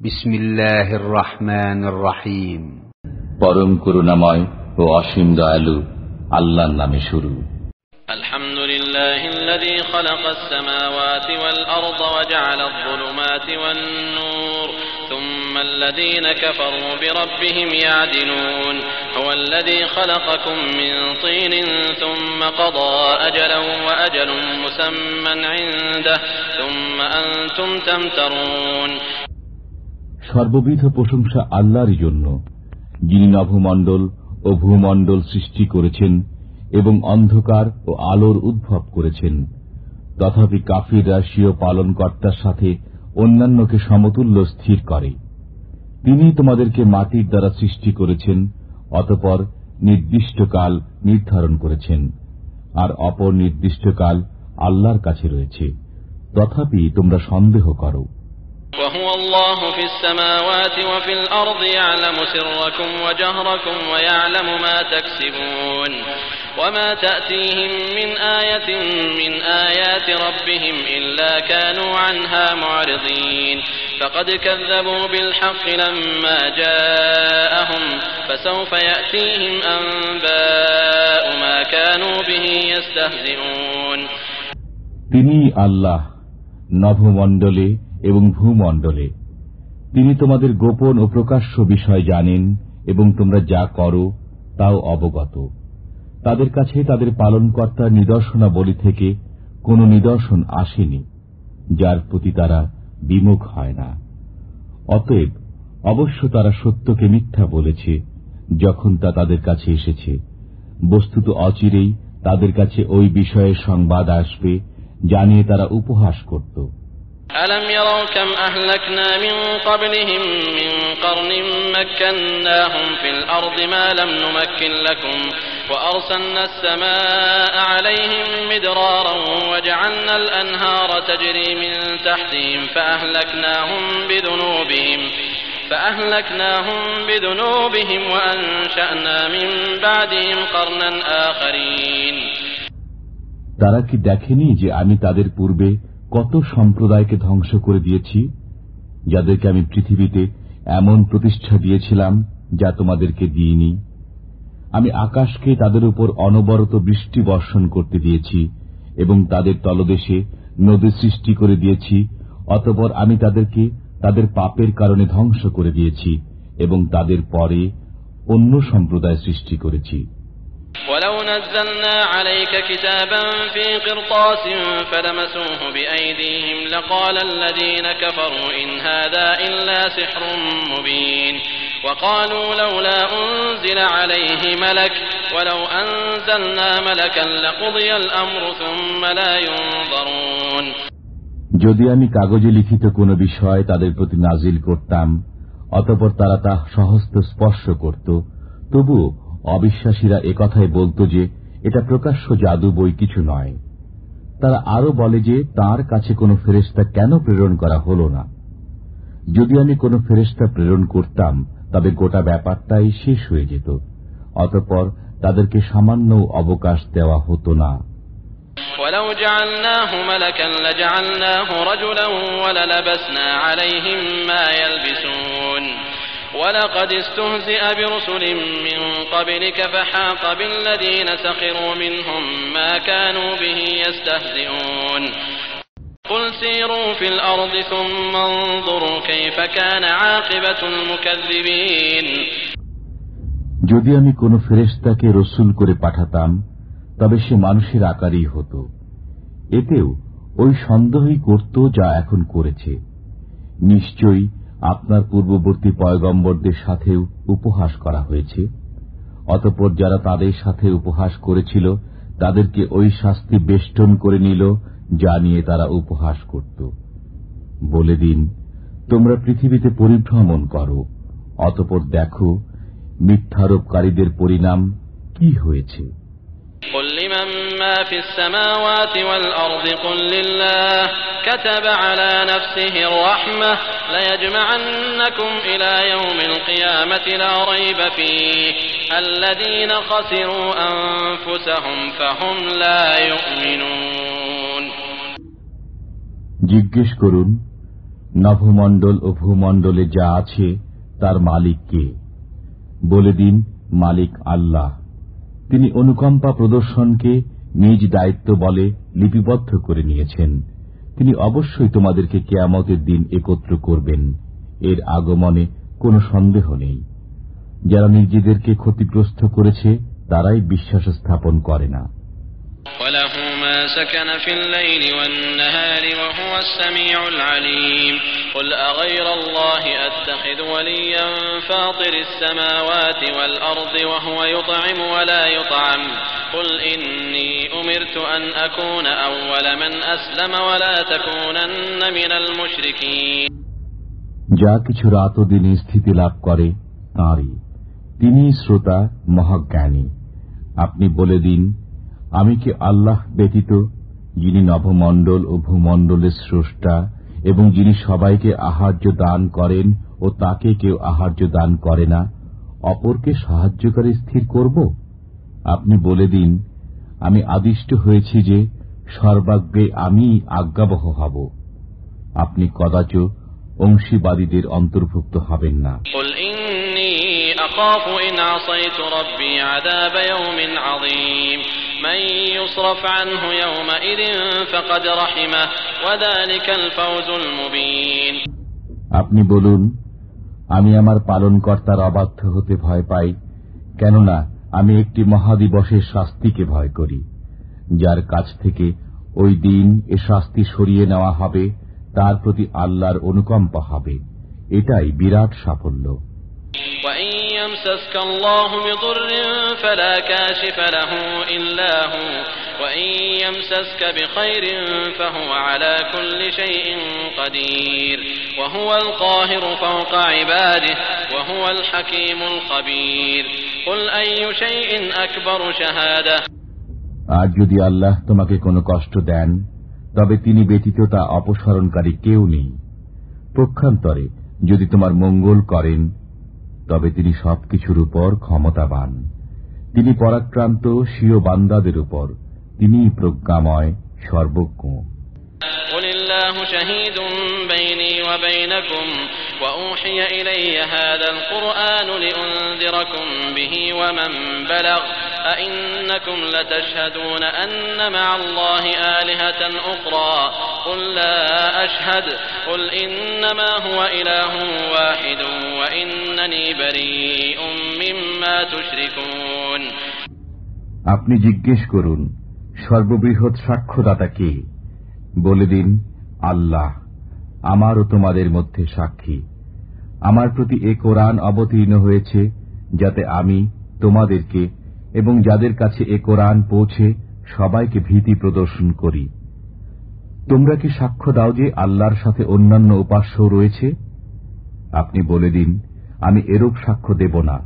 بسم الله الرحمن الرحيم পরম করুণাময় ও অসীম দয়ালু আল্লাহর নামে শুরু الحمد لله الذي خلق السماوات والأرض وجعل الظلمات والنور ثم الذين كفروا بربهم يعدلون هو الذي خلقكم من طين ثم قضى أجلا وأجل مسمى عنده ثم أنتم تمترون সর্ববিধ প্রশংসা আল্লাহরই জন্য, যিনি নভমণ্ডল ও ভূমণ্ডল সৃষ্টি করেছেন এবং অন্ধকার ও আলোর উদ্ভব করেছেন। তথাপি কাফিররা স্বীয় পালনকর্তার সাথে অন্যান্যকে সমতুল্য স্থির করে। তিনি তোমাদেরকে মাটির দ্বারা সৃষ্টি করেছেন, অতপর নির্দিষ্টকাল নির্ধারণ করেছেন, আর অপর নির্দিষ্টকাল আল্লাহর কাছে রয়েছে। তথাপি তোমরা সন্দেহ করো। وهو الله في السماوات وفي الأرض يعلم سركم وجهركم ويعلم ما تكسبون وما تأتيهم من آية من آيات ربهم إلا كانوا عنها معرضين فقد كذبوا بالحق لما جاءهم فسوف يأتيهم أنباء ما كانوا به يستهزئون তিনি আল্লাহ নভমণ্ডলে এবং ভূমণ্ডলে। তিনি তোমাদের গোপন ও প্রকাশ্য বিষয় জানেন এবং তোমরা যা করো, তাও অবগত। তাদের কাছে তাদের পালনকর্তার নিদর্শনাবলী থেকে কোনো নিদর্শন আসেনি, যার প্রতি তারা বিমুখ হয় না। অতএব অবশ্য তারা সত্যকে মিথ্যা বলেছে, যখন তা তাদের কাছে এসেছে। বস্তুত অচিরেই তাদের কাছে ওই বিষয়ের সংবাদ আসবে, জানিয়ে তারা উপহাস করত। ألم يروا كم أهلكنا من قبلهم من قرن مكناهم في الأرض ما لم نمكن لكم وأرسلنا السماء عليهم مدرارا وجعلنا الأنهار تجري من تحتهم فأهلكناهم بذنوبهم فأهلكناهم بذنوبهم وأنشأنا من بعدهم قرنا آخرين তারা কি দেখেনি যে আমি তাদের পূর্বে কত সম্প্রদায়কে ধ্বংস করে দিয়েছি, যাদেরকে আমি পৃথিবীতে এমন প্রতিষ্ঠা দিয়েছিলাম যা তোমাদেরকে দিইনি। আমি আকাশকে তাদের উপর অনবরত বৃষ্টি বর্ষণ করতে দিয়েছি এবং তাদের তলদেশে নদী সৃষ্টি করে দিয়েছি, অতপর আমি তাদেরকে তাদের পাপের কারণে ধ্বংস করে দিয়েছি এবং তাদের পরে অন্য সম্প্রদায় সৃষ্টি করেছি। ولو نزلنا عليك كتابا في قرطاس فلمسوه بأيديهم لقال الذين كفروا إن هذا إلا سحر مبين وقالوا لولا أنزل عليه ملك ولو أنزلنا ملكا لقضي الأمر ثم لا ينظرون যদি আমি কাগজে লিখিত কোনো বিষয় তাদের প্রতি নাজিল করতাম অতপর তারা তা সহস্ত স্পর্শ করত তবু অবিশ্বাসীরা একথাই বলত যে এটা প্রকাশ্য জাদু বই কিছু নয় তারা আরো বলে যে তার কাছে কোনো ফেরেস্তা কেন প্রেরণ করা হল না যদি আমি কোনো ফেরেস্তা প্রেরণ করতাম তবে গোটা ব্যাপারটাই শেষ হয়ে যেত অতপর তাদেরকে সামান্য অবকাশ দেওয়া হতো না ولو ولقد استهزئ برسل من قبلك فحاق بالذين سخروا منهم ما كانوا به يستهزئون قل سيروا في الأرض ثم انظروا كيف كان عاقبة المكذبين যদি আমি কোনো ফেরেস্তাকে রসুল করে পাঠাতাম তবে সে মানুষের আকারেই হতো এতেও ওই সন্দেহই করত যা এখন করেছে নিশ্চয়ই আপনার পূর্ববর্তী পয়গম্বরদের সাথেও উপহাস করা হয়েছে। অতপর যারা তাদের সাথে উপহাস করেছিল, তাদেরকে ওই শাস্তি বেষ্টন করে নিল, যা নিয়ে তারা উপহাস করত। বলে দিন, তোমরা পৃথিবীতে পরিভ্রমণ করো। অতপর দেখো, মিথ্যারোপকারীদের পরিণাম কি হয়েছে। ما في السماوات والأرض قل لله كتب على نفسه الرحمة ليجمعنكم إلى يوم القيامة لا ريب فيه الذين خسروا أنفسهم فهم لا يؤمنون জিজ্ঞেস করুন নভমণ্ডল ও ভূমণ্ডলে যা আছে তার মালিক কে বলে দিন মালিক আল্লাহ তিনি অনুকম্পা প্রদর্শনকে নিজ দায়িত্ব বলে লিপিবদ্ধ করে নিয়েছেন। তিনি অবশ্যই তোমাদেরকে কেয়ামতের দিন একত্র করবেন। এর আগমনে কোনো সন্দেহ নেই। যারা নিজেদেরকে ক্ষতিগ্রস্ত করেছে, তারাই বিশ্বাস স্থাপন করে না। ما سكن في الليل والنهار وهو السميع العليم قل أغير الله أتخذ وليا فاطر السماوات والأرض وهو يطعم ولا يطعم قل إني أمرت أن أكون أول من أسلم ولا تكونن من المشركين যা কিছু রাত ও দিনে স্থিতি লাভ করে তাঁরই তিনি শ্রোতা মহাজ্ঞানী আপনি বলে দিন আমি কি আল্লাহ ব্যতীত যিনি নভমণ্ডল ও ভূমণ্ডলের স্রষ্টা এবং যিনি সবাইকে আহার্য দান করেন ও তাকে কেউ আহার্য দান করে না অপরকে সাহায্যকারী স্থির করব আপনি বলে দিন আমি আদিষ্ট হয়েছি যে সর্বাগ্রে আমি আজ্ঞাবহ হব আপনি কদাচ অংশীবাদীদের অন্তর্ভুক্ত হবেন না قل إني أخاف إن عصيت ربي عذاب يوم عظيم من يصرف عنه يومئذ فقد رحمه وذلك الفوز المبين আপনি বলুন আমি আমার পালনকর্তার অবাধ্য হতে ভয় পাই কেননা আমি একটি মহাদিবসের শাস্তিকে ভয় করি যার কাছ থেকে ওই দিন এ শাস্তি সরিয়ে নেওয়া হবে তার প্রতি আল্লাহর অনুকম্পা হবে এটাই বিরাট সাফল্য وإن يمسسك الله بضر فلا كاشف له إلا هو وإن يمسسك بخير فهو على كل شيء قدير وهو القاهر فوق عباده وهو الحكيم الخبير قل أي شيء أكبر شهادة আর যদি আল্লাহ তোমাকে কোনো কষ্ট দেন তবে তিনি ব্যতীত তা অপসারণকারী কেউ নেই পক্ষান্তরে যদি তোমার মঙ্গল করেন তবে তিনি সবকিছুর উপর ক্ষমতাবান তিনি পরাক্রান্ত স্বীয় বান্দাদের উপর তিনি প্রজ্ঞাময় সর্বজ্ঞ قل الله شهيد بيني وبينكم وأوحي إلي هذا القرآن لأنذركم به ومن بلغ أئنكم لتشهدون أن مع الله آلهة أخرى قل لا أشهد قل إنما هو إله واحد وإنني بريء مما تشركون আপনি জিজ্ঞেস করুন সর্ববৃহৎ সাক্ষ্যদাতা কে বলে দিন আল্লাহ আমার ও তোমাদের মধ্যে সাক্ষী আমার প্রতি এ কোরআন অবতীর্ণ হয়েছে যাতে আমি তোমাদেরকে এবং যাদের কাছে এ কোরআন পৌঁছে, সবাইকে ভীতি প্রদর্শন করি। তোমরা কি সাক্ষ্য দাও যে আল্লাহর সাথে অন্যান্য উপাস্য রয়েছে? আপনি বলে দিন, আমি এরূপ সাক্ষ্য দেব না।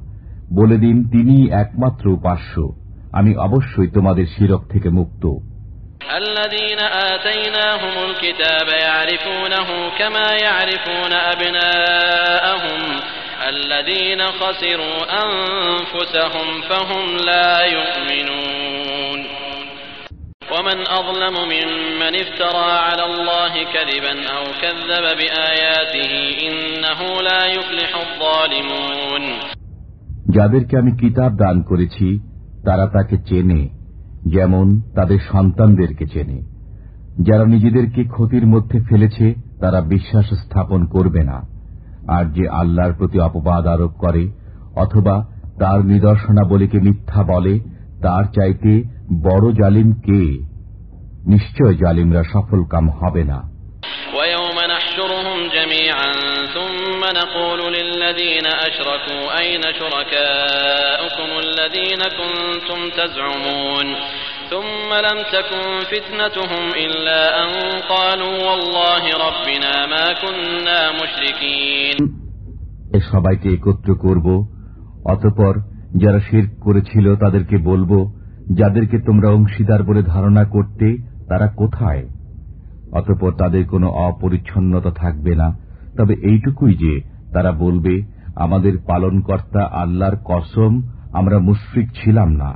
বলে দিন তিনি একমাত্র উপাস্য। আমি অবশ্যই তোমাদের শিরক থেকে মুক্ত। আল্লাহ آتيناهم الكتاب يعرفونه كما يعرفون أبناءهم الذين خسروا أنفسهم فهم لا يؤمنون ومن أظلم ممن افترى على الله كذبا أو كذب بآياته إنه لا يفلح الظالمون যাদেরকে আমি কিতাব দান করেছি তারা তাকে চেনে যেমন তাদের সন্তানদেরকে চেনে যারা নিজেদেরকে ক্ষতির মধ্যে ফেলেছে তারা বিশ্বাস স্থাপন করবে না আর যে আল্লাহর প্রতি অপবাদ আরোপ করে অথবা তার নিদর্শনাবলীকে মিথ্যা বলে তার চাইতে বড় জালিম কে নিশ্চয় জালিমরা সফল কাম হবে না ويوم نحشرهم جميعا ثم نقول للذين أشركوا أين شركاؤكم الذين كنتم تزعمون ثم لم تكن فتنتهم إلا أن قالوا والله ربنا ما كنا مشركين এ সবাইকে একত্র করব অতপর যারা শির করেছিল তাদেরকে বলবো যাদেরকে তোমরা অংশীদার বলে ধারণা করতে তারা কোথায় অতপর তাদের কোনো অপরিচ্ছন্নতা থাকবে না তবে এইটুকুই যে তারা বলবে আমাদের পালনকর্তা আল্লাহর কসম আমরা মুশ্রিক ছিলাম না